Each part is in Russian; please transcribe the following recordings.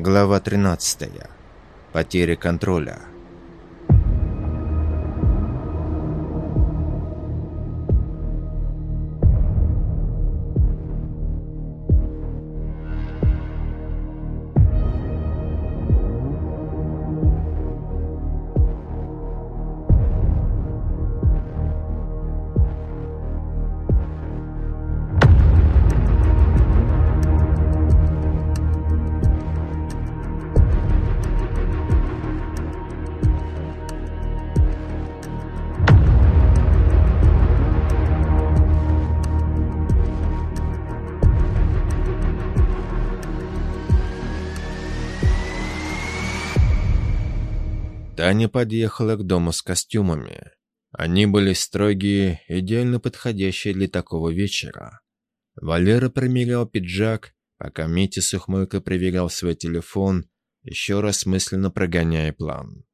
Глава 13. Потеря контроля. Таня подъехала к дому с костюмами. Они были строгие, идеально подходящие для такого вечера. Валера примерял пиджак, пока Митя с ухмылкой проверял свой телефон, еще раз мысленно прогоняя план.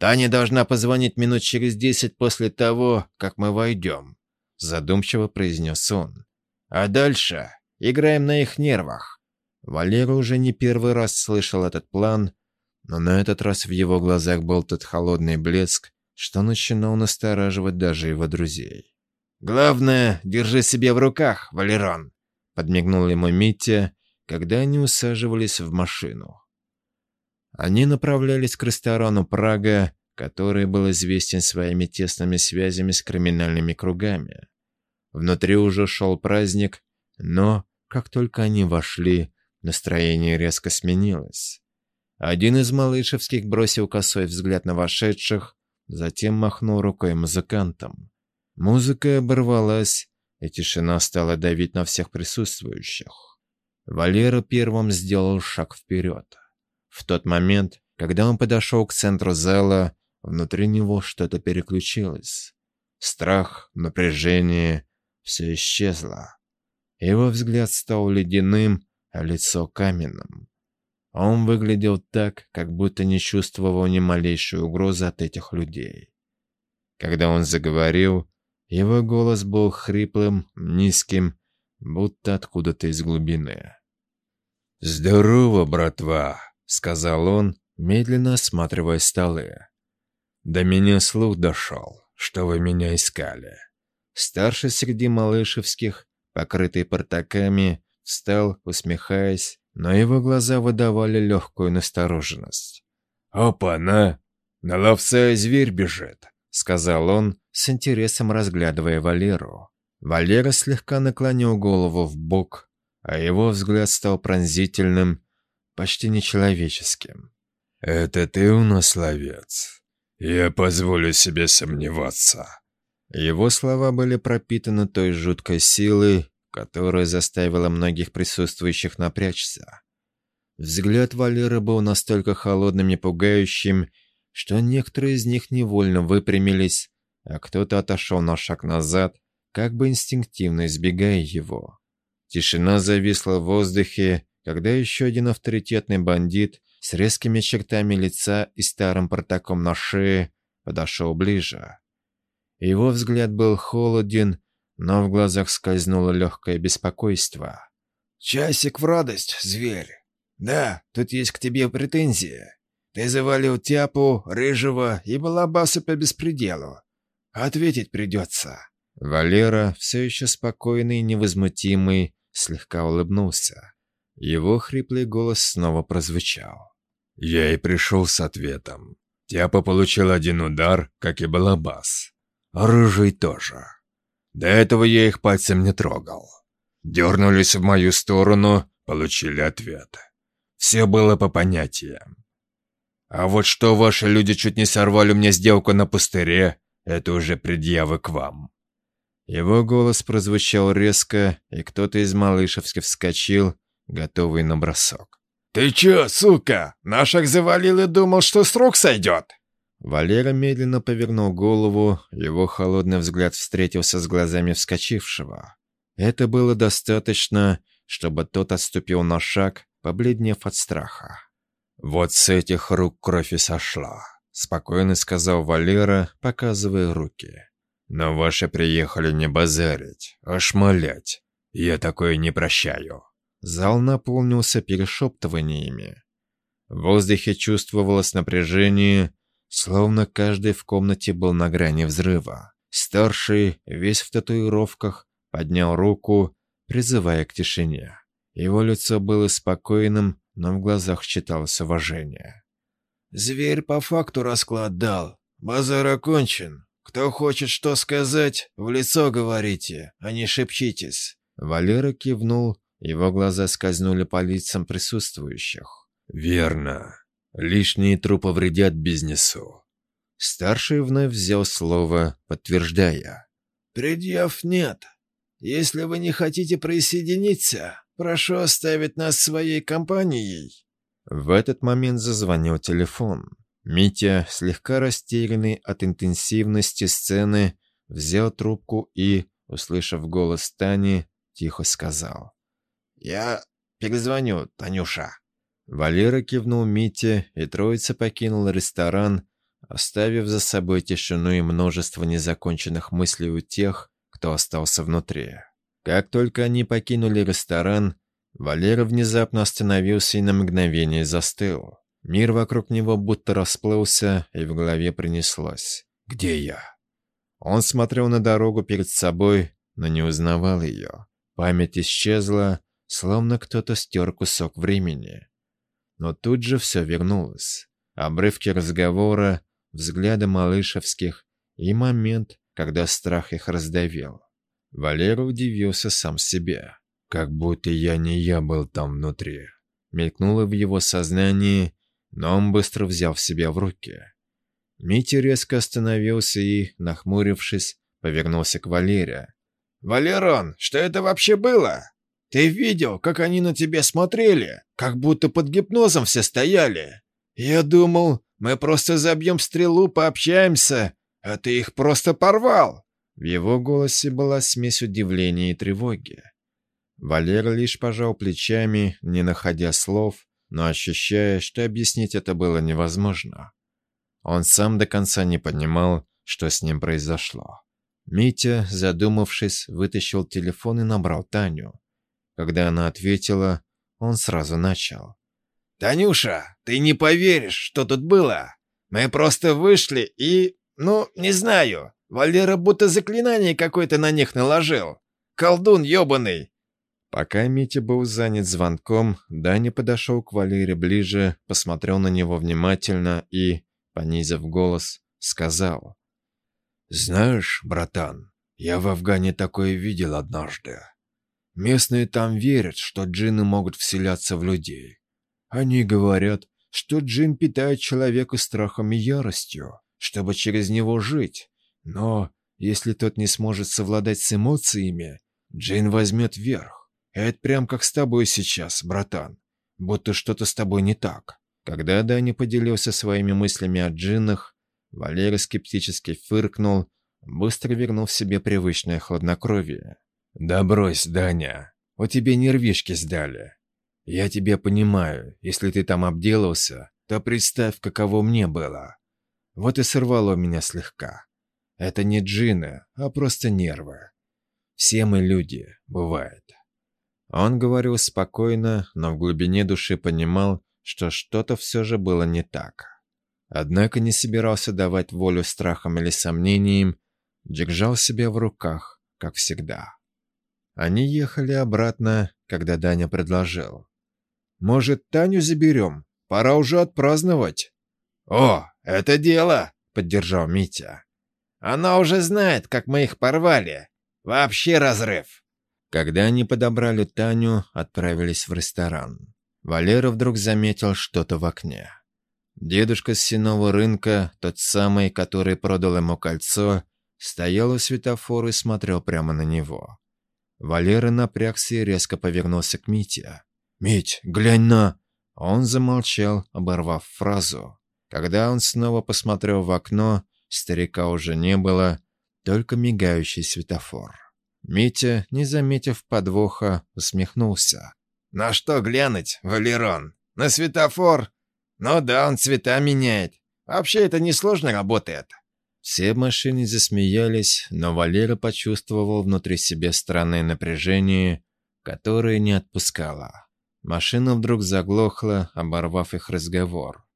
«Таня должна позвонить минут через десять после того, как мы войдем», задумчиво произнес он. «А дальше играем на их нервах». Валера уже не первый раз слышал этот план, но на этот раз в его глазах был тот холодный блеск, что начинал настораживать даже его друзей. «Главное, держи себя в руках, Валерон!» — подмигнул ему Митя, когда они усаживались в машину. Они направлялись к ресторану «Прага», который был известен своими тесными связями с криминальными кругами. Внутри уже шел праздник, но, как только они вошли, настроение резко сменилось. Один из малышевских бросил косой взгляд на вошедших, затем махнул рукой музыкантам. Музыка оборвалась, и тишина стала давить на всех присутствующих. Валера первым сделал шаг вперед. В тот момент, когда он подошел к центру зала, внутри него что-то переключилось. Страх, напряжение — все исчезло. Его взгляд стал ледяным, а лицо каменным. Он выглядел так, как будто не чувствовал ни малейшей угрозы от этих людей. Когда он заговорил, его голос был хриплым, низким, будто откуда-то из глубины. «Здорово, братва!» — сказал он, медленно осматривая столы. «До меня слух дошел, что вы меня искали». Старший среди малышевских, покрытый портаками, встал, усмехаясь, но его глаза выдавали легкую настороженность. «Опа-на! На ловца зверь бежит!» — сказал он, с интересом разглядывая Валеру. Валера слегка наклонил голову в бок, а его взгляд стал пронзительным, почти нечеловеческим. «Это ты у нас ловец? Я позволю себе сомневаться». Его слова были пропитаны той жуткой силой, которая заставила многих присутствующих напрячься. Взгляд Валеры был настолько холодным и пугающим, что некоторые из них невольно выпрямились, а кто-то отошел на шаг назад, как бы инстинктивно избегая его. Тишина зависла в воздухе, когда еще один авторитетный бандит с резкими чертами лица и старым портаком на шее подошел ближе. Его взгляд был холоден но в глазах скользнуло легкое беспокойство. «Часик в радость, зверь. Да, тут есть к тебе претензии. Ты завалил Тяпу, Рыжего и Балабаса по беспределу. Ответить придется». Валера, все еще спокойный и невозмутимый, слегка улыбнулся. Его хриплый голос снова прозвучал. «Я и пришел с ответом. Тяпа получил один удар, как и Балабас. Рыжий тоже. До этого я их пальцем не трогал. Дернулись в мою сторону, получили ответ. Все было по понятиям. А вот что ваши люди чуть не сорвали мне сделку на пустыре, это уже предъявы к вам. Его голос прозвучал резко, и кто-то из малышевских вскочил, готовый на бросок. «Ты чё, сука, наших завалил и думал, что срок сойдет?» Валера медленно повернул голову, его холодный взгляд встретился с глазами вскочившего. Это было достаточно, чтобы тот отступил на шаг, побледнев от страха. «Вот с этих рук кровь и сошла», — спокойно сказал Валера, показывая руки. «Но ваши приехали не базарить, а шмалять. Я такое не прощаю». Зал наполнился перешептываниями. В воздухе чувствовалось напряжение, словно каждый в комнате был на грани взрыва. Старший, весь в татуировках, поднял руку, призывая к тишине. Его лицо было спокойным, но в глазах читалось уважение. «Зверь по факту расклад дал. Базар окончен. Кто хочет что сказать, в лицо говорите, а не шепчитесь». Валера кивнул, его глаза скользнули по лицам присутствующих. «Верно. Лишние трупы вредят бизнесу». Старший вновь взял слово, подтверждая. «Предъяв нет. Если вы не хотите присоединиться, прошу оставить нас своей компанией». В этот момент зазвонил телефон. Митя, слегка растерянный от интенсивности сцены, взял трубку и, услышав голос Тани, тихо сказал. «Я перезвоню, Танюша». Валера кивнул Мите, и троица покинула ресторан, оставив за собой тишину и множество незаконченных мыслей у тех, кто остался внутри. Как только они покинули ресторан, Валера внезапно остановился и на мгновение застыл. Мир вокруг него будто расплылся, и в голове принеслось. «Где я?» Он смотрел на дорогу перед собой, но не узнавал ее. Память исчезла, словно кто-то стер кусок времени. Но тут же все вернулось. Обрывки разговора, взгляды малышевских и момент, когда страх их раздавил. Валера удивился сам себе. Как будто я не я был там внутри. Мелькнуло в его сознании, но он быстро взял себя в руки. Митя резко остановился и, нахмурившись, повернулся к Валере. «Валерон, что это вообще было? Ты видел, как они на тебя смотрели? Как будто под гипнозом все стояли. Я думал, мы просто забьем стрелу, пообщаемся, а ты их просто порвал!» В его голосе была смесь удивления и тревоги. Валер лишь пожал плечами, не находя слов, но ощущая, что объяснить это было невозможно. Он сам до конца не понимал, что с ним произошло. Митя, задумавшись, вытащил телефон и набрал Таню. Когда она ответила, он сразу начал. «Танюша, ты не поверишь, что тут было. Мы просто вышли и... Ну, не знаю. Валера будто заклинание какое-то на них наложил. Колдун ебаный. Пока Митя был занят звонком, Даня подошел к Валере ближе, посмотрел на него внимательно и, понизив голос, сказал. «Знаешь, братан, я в Афгане такое видел однажды. Местные там верят, что джинны могут вселяться в людей. Они говорят, что джин питает человека страхом и яростью, чтобы через него жить. Но если тот не сможет совладать с эмоциями, джин возьмет верх. Это прям как с тобой сейчас, братан. Будто что-то с тобой не так. Когда Дани поделился своими мыслями о джиннах, Валера скептически фыркнул, быстро вернув себе привычное хладнокровие. «Да брось, Даня, у тебя нервишки сдали. Я тебя понимаю, если ты там обделался, то представь, каково мне было. Вот и сорвало меня слегка. Это не джины, а просто нервы. Все мы люди, бывает». Он говорил спокойно, но в глубине души понимал, что что-то все же было не так. Однако не собирался давать волю страхам или сомнениям, держал себя в руках, как всегда. Они ехали обратно, когда Даня предложил. «Может, Таню заберем? Пора уже отпраздновать». «О, это дело!» — поддержал Митя. «Она уже знает, как мы их порвали. Вообще разрыв». Когда они подобрали Таню, отправились в ресторан. Валера вдруг заметил что-то в окне. Дедушка с сеного рынка, тот самый, который продал ему кольцо, стоял у светофора и смотрел прямо на него. Валера напрягся и резко повернулся к Мите. «Мить, глянь на...» Он замолчал, оборвав фразу. Когда он снова посмотрел в окно, старика уже не было, только мигающий светофор. Митя, не заметив подвоха, усмехнулся. «На что глянуть, Валерон? На светофор? Ну да, он цвета меняет. Вообще это несложно работает. Все в машине засмеялись, но Валера почувствовал внутри себя странное напряжение, которое не отпускало. Машина вдруг заглохла, оборвав их разговор.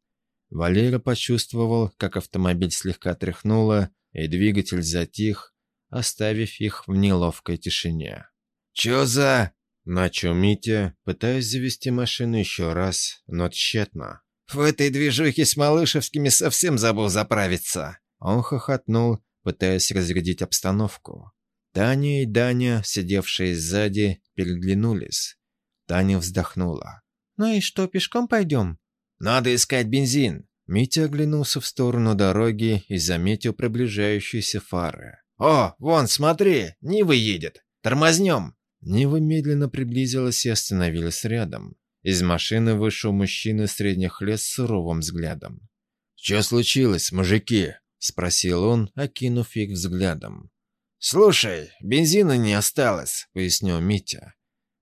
Валера почувствовал, как автомобиль слегка тряхнуло, и двигатель затих, оставив их в неловкой тишине. «Чё за...» — начал Митя, пытаясь завести машину еще раз, но тщетно. «В этой движухе с Малышевскими совсем забыл заправиться!» Он хохотнул, пытаясь разрядить обстановку. Таня и Даня, сидевшие сзади, переглянулись. Таня вздохнула. «Ну и что, пешком пойдем?» «Надо искать бензин!» Митя оглянулся в сторону дороги и заметил приближающиеся фары. «О, вон, смотри, Нива едет! Тормознем!» Нива медленно приблизилась и остановилась рядом. Из машины вышел мужчина средних лет с суровым взглядом. «Что случилось, мужики?» — спросил он, окинув их взглядом. «Слушай, бензина не осталось», — пояснил Митя.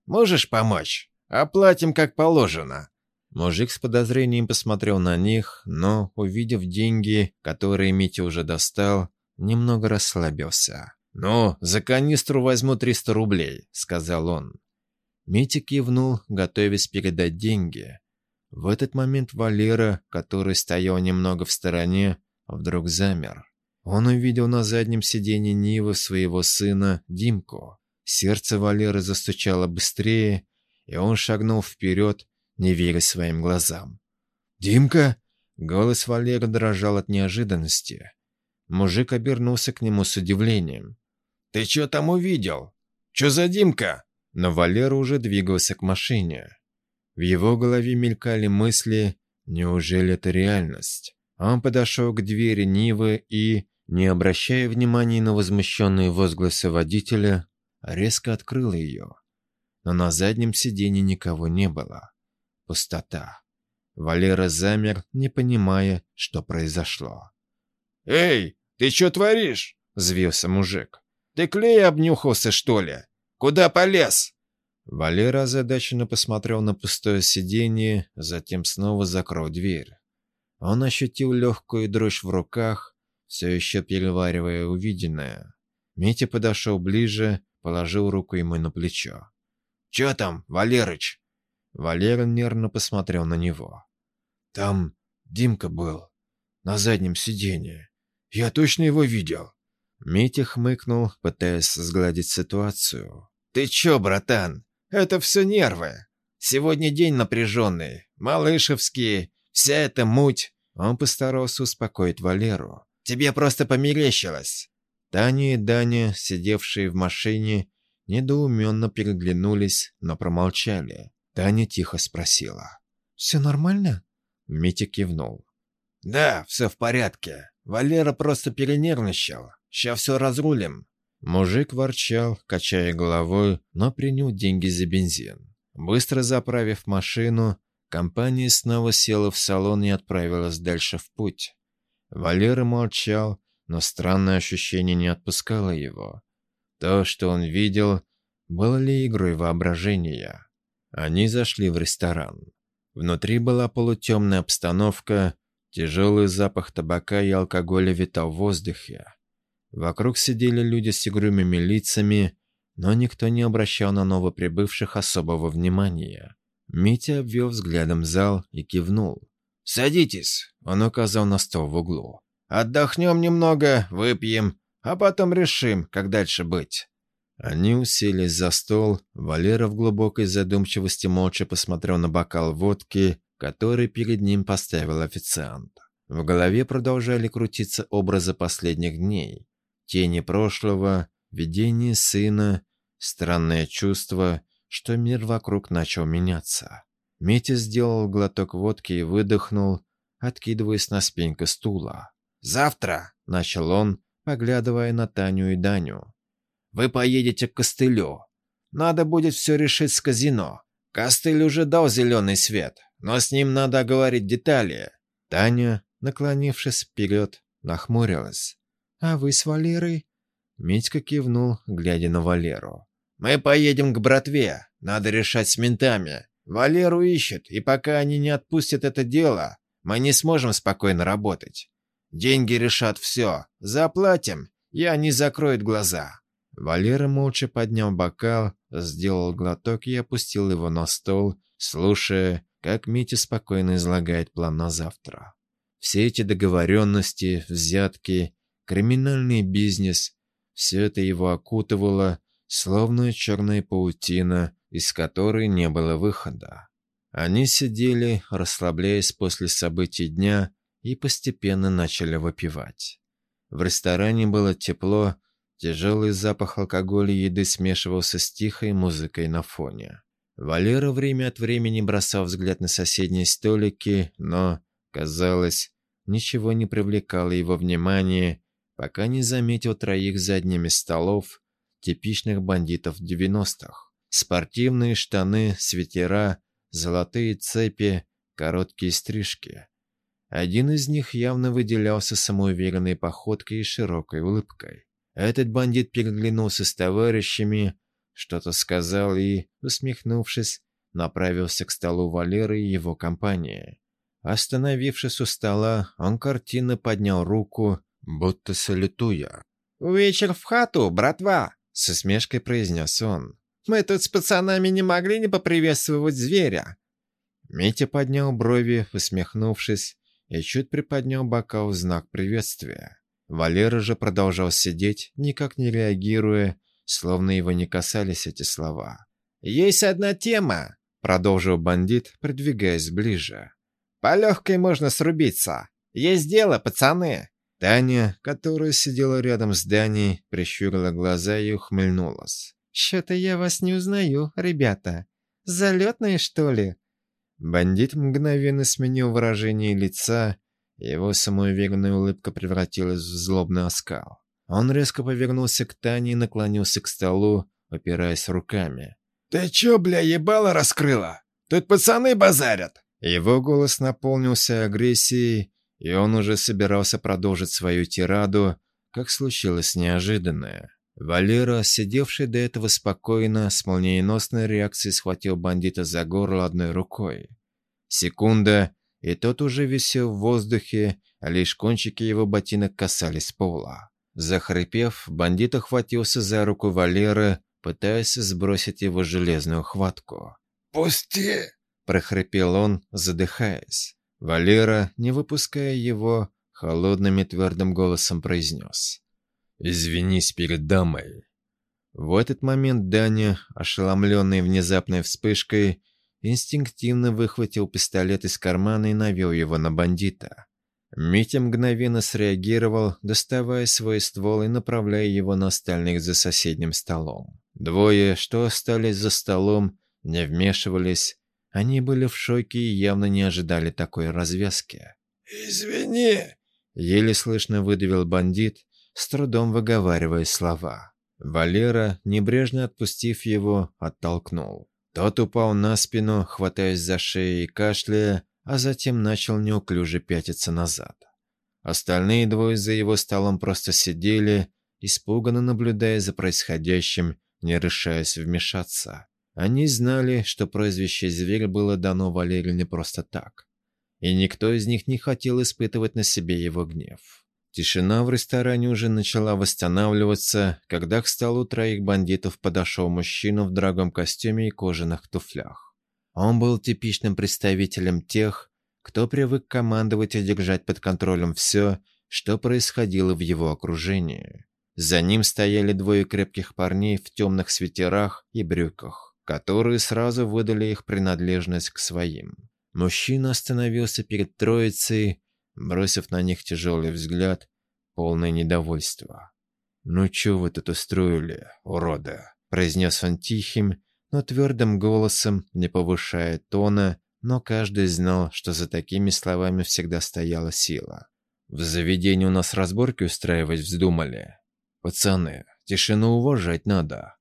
Можешь помочь? Оплатим как положено». Мужик с подозрением посмотрел на них, но, увидев деньги, которые Митя уже достал, немного расслабился. «Ну, за канистру возьму 300 рублей», — сказал он. Митя кивнул, готовясь передать деньги. В этот момент Валера, который стоял немного в стороне, вдруг замер. Он увидел на заднем сиденье Нивы своего сына Димку. Сердце Валеры застучало быстрее, и он шагнул вперед, не веря своим глазам. «Димка?» Голос Валеры дрожал от неожиданности. Мужик обернулся к нему с удивлением. «Ты что там увидел? Что за Димка?» Но Валера уже двигался к машине. В его голове мелькали мысли «Неужели это реальность?» Он подошел к двери Нивы и, не обращая внимания на возмущенные возгласы водителя, резко открыла ее. Но на заднем сиденье никого не было. Пустота. Валера замер, не понимая, что произошло. «Эй, ты что творишь?» — взвился мужик. «Ты клей обнюхался, что ли? Куда полез?» Валера озадаченно посмотрел на пустое сиденье, затем снова закрыл дверь. Он ощутил легкую дрожь в руках, все еще переваривая увиденное. Митя подошел ближе, положил руку ему на плечо. «Чё там, Валерыч?» Валера нервно посмотрел на него. «Там Димка был, на заднем сиденье. Я точно его видел». Митя хмыкнул, пытаясь сгладить ситуацию. «Ты чё, братан? Это все нервы. Сегодня день напряженный, малышевские, вся эта муть». Он постарался успокоить Валеру. «Тебе просто померещилось. Таня и Даня, сидевшие в машине, недоуменно переглянулись, но промолчали. Таня тихо спросила. «Все нормально?» Митя кивнул. «Да, все в порядке. Валера просто перенервничал. Сейчас все разрулим». Мужик ворчал, качая головой, но принял деньги за бензин. Быстро заправив машину, компания снова села в салон и отправилась дальше в путь. Валера молчал, но странное ощущение не отпускало его. То, что он видел, было ли игрой воображения. Они зашли в ресторан. Внутри была полутемная обстановка, тяжелый запах табака и алкоголя витал в воздухе. Вокруг сидели люди с игрумыми лицами, но никто не обращал на новоприбывших особого внимания. Митя обвел взглядом зал и кивнул. «Садитесь!» — он указал на стол в углу. Отдохнем немного, выпьем, а потом решим, как дальше быть». Они уселись за стол. Валера в глубокой задумчивости молча посмотрел на бокал водки, который перед ним поставил официант. В голове продолжали крутиться образы последних дней. Тени прошлого, видение сына, странное чувство, что мир вокруг начал меняться. Митя сделал глоток водки и выдохнул, откидываясь на спинку стула. «Завтра», — начал он, поглядывая на Таню и Даню, — «вы поедете к костылю. Надо будет все решить с казино. Костыль уже дал зеленый свет, но с ним надо говорить детали». Таня, наклонившись вперед, нахмурилась. «А вы с Валерой?» Митька кивнул, глядя на Валеру. «Мы поедем к братве. Надо решать с ментами. Валеру ищут, и пока они не отпустят это дело, мы не сможем спокойно работать. Деньги решат все. Заплатим, и они закроют глаза». Валера молча поднял бокал, сделал глоток и опустил его на стол, слушая, как Митя спокойно излагает план на завтра. Все эти договоренности, взятки, криминальный бизнес – все это его окутывало, словно черная паутина, из которой не было выхода. Они сидели, расслабляясь после событий дня, и постепенно начали выпивать. В ресторане было тепло, тяжелый запах алкоголя и еды смешивался с тихой музыкой на фоне. Валера время от времени бросал взгляд на соседние столики, но, казалось, ничего не привлекало его внимания, пока не заметил троих за одними столов, типичных бандитов 90-х. Спортивные штаны, свитера, золотые цепи, короткие стрижки. Один из них явно выделялся самоуверенной походкой и широкой улыбкой. Этот бандит переглянулся с товарищами, что-то сказал и, усмехнувшись, направился к столу Валеры и его компании. Остановившись у стола, он картинно поднял руку, будто салютуя. «Вечер в хату, братва!» — с усмешкой произнес он. «Мы тут с пацанами не могли не поприветствовать зверя!» Митя поднял брови, усмехнувшись, и чуть приподнял бокал в знак приветствия. Валера же продолжал сидеть, никак не реагируя, словно его не касались эти слова. «Есть одна тема», — продолжил бандит, придвигаясь ближе. «По легкой можно срубиться. Есть дело, пацаны». Таня, которая сидела рядом с Даней, прищурила глаза и ухмыльнулась. «Что-то я вас не узнаю, ребята. Залетные, что ли?» Бандит мгновенно сменил выражение лица, его самоуверенная улыбка превратилась в злобный оскал. Он резко повернулся к Тане и наклонился к столу, опираясь руками. «Ты чё, бля, ебало раскрыла? Тут пацаны базарят!» Его голос наполнился агрессией, и он уже собирался продолжить свою тираду, как случилось неожиданное. Валера, сидевший до этого спокойно, с молниеносной реакцией схватил бандита за горло одной рукой. Секунда, и тот уже висел в воздухе, а лишь кончики его ботинок касались пола. Захрипев, бандит охватился за руку Валеры, пытаясь сбросить его железную хватку. «Пусти!» – прохрипел он, задыхаясь. Валера, не выпуская его, холодным и твердым голосом произнес. «Извинись перед дамой». В этот момент Даня, ошеломленный внезапной вспышкой, инстинктивно выхватил пистолет из кармана и навел его на бандита. Митя мгновенно среагировал, доставая свой ствол и направляя его на остальных за соседним столом. Двое, что остались за столом, не вмешивались. Они были в шоке и явно не ожидали такой развязки. «Извини!» — еле слышно выдавил бандит, с трудом выговаривая слова. Валера, небрежно отпустив его, оттолкнул. Тот упал на спину, хватаясь за шею и кашляя, а затем начал неуклюже пятиться назад. Остальные двое за его столом просто сидели, испуганно наблюдая за происходящим, не решаясь вмешаться. Они знали, что прозвище «Зверь» было дано Валерию не просто так. И никто из них не хотел испытывать на себе его гнев. Тишина в ресторане уже начала восстанавливаться, когда к столу троих бандитов подошел мужчина в дорогом костюме и кожаных туфлях. Он был типичным представителем тех, кто привык командовать и держать под контролем все, что происходило в его окружении. За ним стояли двое крепких парней в темных свитерах и брюках, которые сразу выдали их принадлежность к своим. Мужчина остановился перед троицей, бросив на них тяжелый взгляд, полное недовольство. «Ну чё вы тут устроили, уроды?» – произнес он тихим, но твердым голосом, не повышая тона, но каждый знал, что за такими словами всегда стояла сила. В заведении у нас разборки устраивать вздумали. Пацаны, тишину уважать надо.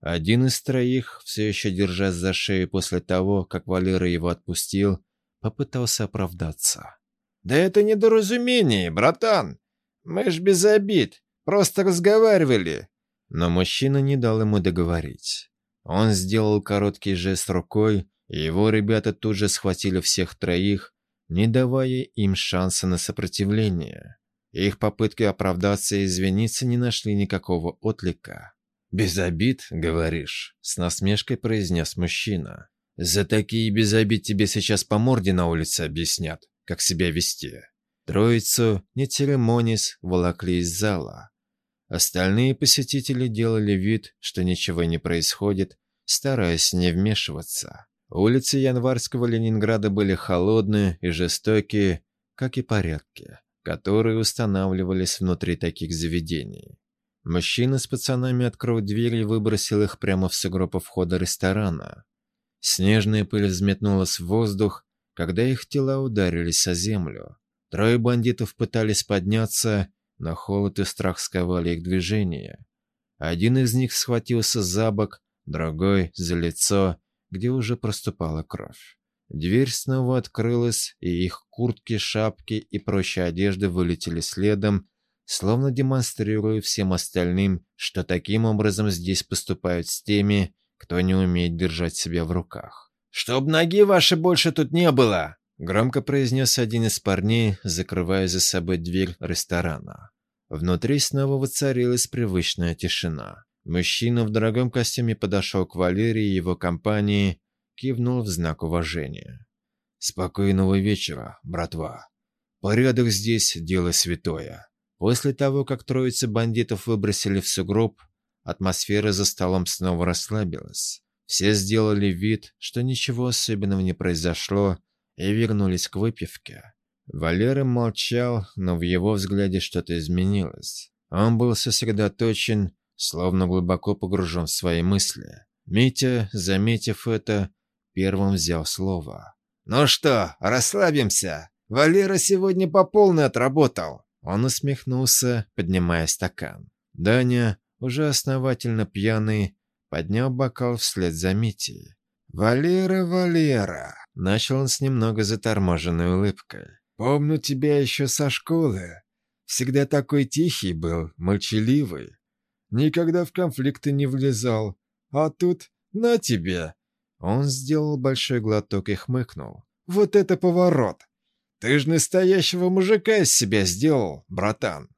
Один из троих, все еще держась за шею после того, как Валера его отпустил, попытался оправдаться. «Да это недоразумение, братан! Мы ж без обид, просто разговаривали!» Но мужчина не дал ему договорить. Он сделал короткий жест рукой, и его ребята тут же схватили всех троих, не давая им шанса на сопротивление. Их попытки оправдаться и извиниться не нашли никакого отклика. «Без обид, говоришь?» – с насмешкой произнес мужчина. За такие без обид тебе сейчас по морде на улице объяснят, как себя вести. Троицу, не церемонясь, волокли из зала. Остальные посетители делали вид, что ничего не происходит, стараясь не вмешиваться. Улицы январского Ленинграда были холодные и жестокие, как и порядки, которые устанавливались внутри таких заведений. Мужчина с пацанами открыл дверь и выбросил их прямо в сугроб входа ресторана. Снежная пыль взметнулась в воздух, когда их тела ударились о землю. Трое бандитов пытались подняться, но холод и страх сковали их движение. Один из них схватился за бок, другой — за лицо, где уже проступала кровь. Дверь снова открылась, и их куртки, шапки и прочая одежда вылетели следом, словно демонстрируя всем остальным, что таким образом здесь поступают с теми, кто не умеет держать себя в руках. «Чтоб ноги ваши больше тут не было!» Громко произнес один из парней, закрывая за собой дверь ресторана. Внутри снова воцарилась привычная тишина. Мужчина в дорогом костюме подошел к Валерии и его компании, кивнул в знак уважения. «Спокойного вечера, братва. Порядок здесь – дело святое». После того, как троица бандитов выбросили в сугроб, атмосфера за столом снова расслабилась. Все сделали вид, что ничего особенного не произошло, и вернулись к выпивке. Валера молчал, но в его взгляде что-то изменилось. Он был сосредоточен, словно глубоко погружен в свои мысли. Митя, заметив это, первым взял слово. «Ну что, расслабимся? Валера сегодня по полной отработал». Он усмехнулся, поднимая стакан. Даня, уже основательно пьяный, поднял бокал вслед за Митей. «Валера, Валера!» — начал он с немного заторможенной улыбкой. «Помню тебя еще со школы. Всегда такой тихий был, молчаливый. Никогда в конфликты не влезал. А тут на тебе!» Он сделал большой глоток и хмыкнул. «Вот это поворот! Ты ж настоящего мужика из себя сделал, братан.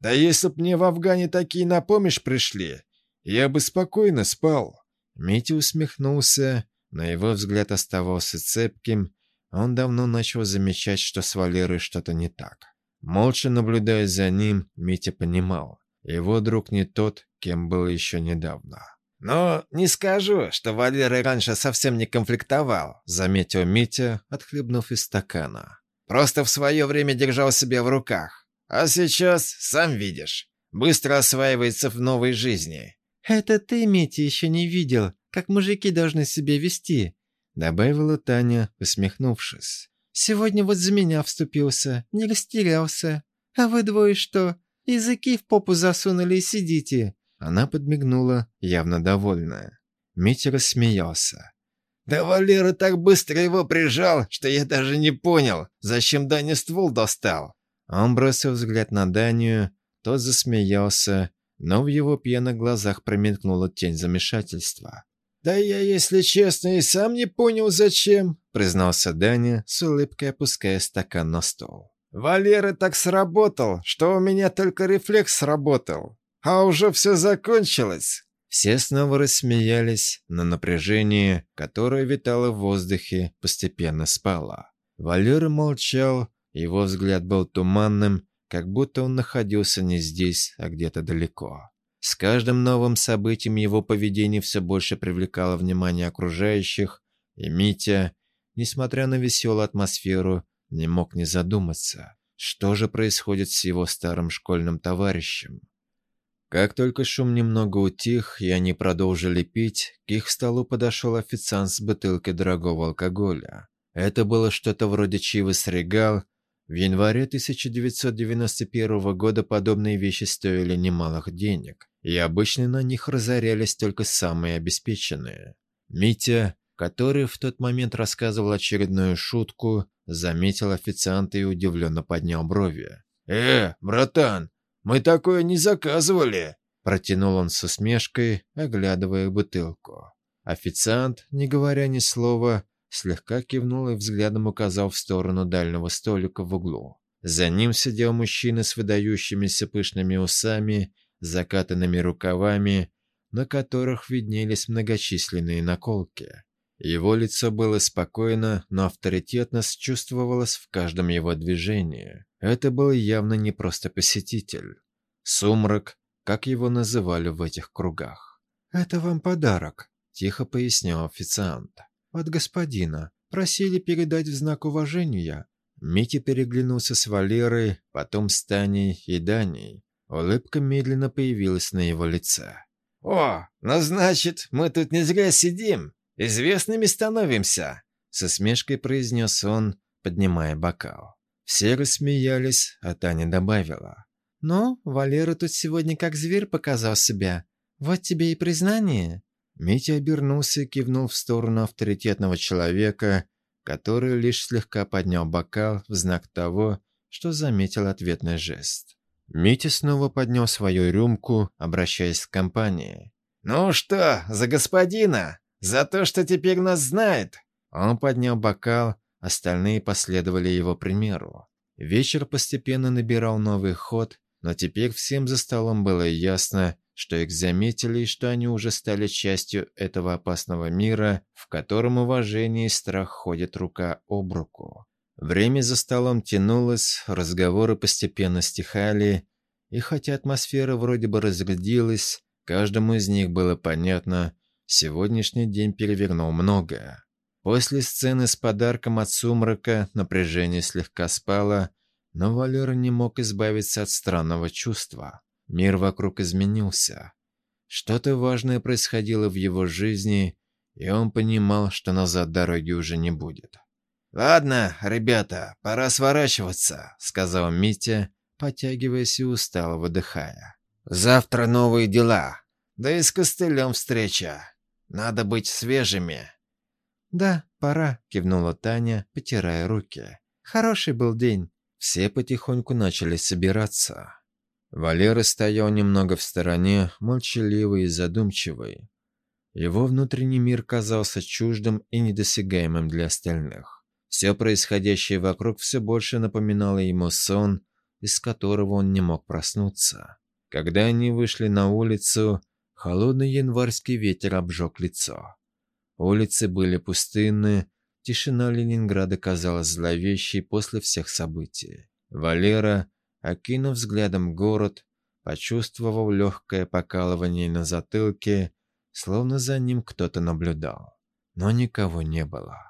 Да если б мне в Афгане такие на помощь пришли, я бы спокойно спал». Митя усмехнулся, но его взгляд оставался цепким. Он давно начал замечать, что с Валерой что-то не так. Молча наблюдая за ним, Митя понимал. Его друг не тот, кем был еще недавно. «Но не скажу, что Валера раньше совсем не конфликтовал», заметил Митя, отхлебнув из стакана. Просто в свое время держал себя в руках. А сейчас, сам видишь, быстро осваивается в новой жизни». «Это ты, Митя, еще не видел, как мужики должны себя вести», добавила Таня, усмехнувшись. «Сегодня вот за меня вступился, не растерялся. А вы двое что, языки в попу засунули и сидите?» Она подмигнула, явно довольная. Митя рассмеялся. Да Валера так быстро его прижал, что я даже не понял, зачем Даня ствол достал. Он бросил взгляд на Данию, тот засмеялся, но в его пьяных глазах промелькнула тень замешательства. «Да я, если честно, и сам не понял, зачем», — признался Даня, с улыбкой опуская стакан на стол. «Валера так сработал, что у меня только рефлекс сработал. А уже все закончилось. Все снова рассмеялись, но напряжение, которое витало в воздухе, постепенно спало. Валера молчал, его взгляд был туманным, как будто он находился не здесь, а где-то далеко. С каждым новым событием его поведение все больше привлекало внимание окружающих, и Митя, несмотря на веселую атмосферу, не мог не задуматься, что же происходит с его старым школьным товарищем. Как только шум немного утих, и они продолжили пить, к их столу подошел официант с бутылкой дорогого алкоголя. Это было что-то вроде Чивас Регал. В январе 1991 года подобные вещи стоили немалых денег, и обычно на них разорялись только самые обеспеченные. Митя, который в тот момент рассказывал очередную шутку, заметил официанта и удивленно поднял брови. «Э, братан, мы такое не заказывали!» Протянул он с усмешкой, оглядывая бутылку. Официант, не говоря ни слова, слегка кивнул и взглядом указал в сторону дальнего столика в углу. За ним сидел мужчина с выдающимися пышными усами, закатанными рукавами, на которых виднелись многочисленные наколки. Его лицо было спокойно, но авторитетность чувствовалась в каждом его движении. Это был явно не просто посетитель. Сумрак, как его называли в этих кругах. «Это вам подарок», – тихо пояснил официант. «От господина. Просили передать в знак уважения». Митя переглянулся с Валерой, потом с Таней и Даней. Улыбка медленно появилась на его лице. «О, ну значит, мы тут не зря сидим. Известными становимся», — со смешкой произнес он, поднимая бокал. Все рассмеялись, а Таня добавила. «Ну, Валера тут сегодня как зверь показал себя. Вот тебе и признание». Митя обернулся и кивнул в сторону авторитетного человека, который лишь слегка поднял бокал в знак того, что заметил ответный жест. Митя снова поднял свою рюмку, обращаясь к компании. «Ну что, за господина? За то, что теперь нас знает!» Он поднял бокал, остальные последовали его примеру. Вечер постепенно набирал новый ход, но теперь всем за столом было ясно, что их заметили и что они уже стали частью этого опасного мира, в котором уважение и страх ходят рука об руку. Время за столом тянулось, разговоры постепенно стихали, и хотя атмосфера вроде бы разрядилась, каждому из них было понятно, сегодняшний день перевернул многое. После сцены с подарком от сумрака напряжение слегка спало, но Валера не мог избавиться от странного чувства. Мир вокруг изменился. Что-то важное происходило в его жизни, и он понимал, что назад дороги уже не будет. «Ладно, ребята, пора сворачиваться», — сказал Митя, потягиваясь и устало выдыхая. «Завтра новые дела. Да и с костылем встреча. Надо быть свежими». «Да, пора», — кивнула Таня, потирая руки. «Хороший был день». Все потихоньку начали собираться. Валера стоял немного в стороне, молчаливый и задумчивый. Его внутренний мир казался чуждым и недосягаемым для остальных. Все происходящее вокруг все больше напоминало ему сон, из которого он не мог проснуться. Когда они вышли на улицу, холодный январский ветер обжег лицо. Улицы были пустынны, тишина Ленинграда казалась зловещей после всех событий. Валера, окинув взглядом город, почувствовал легкое покалывание на затылке, словно за ним кто-то наблюдал. Но никого не было.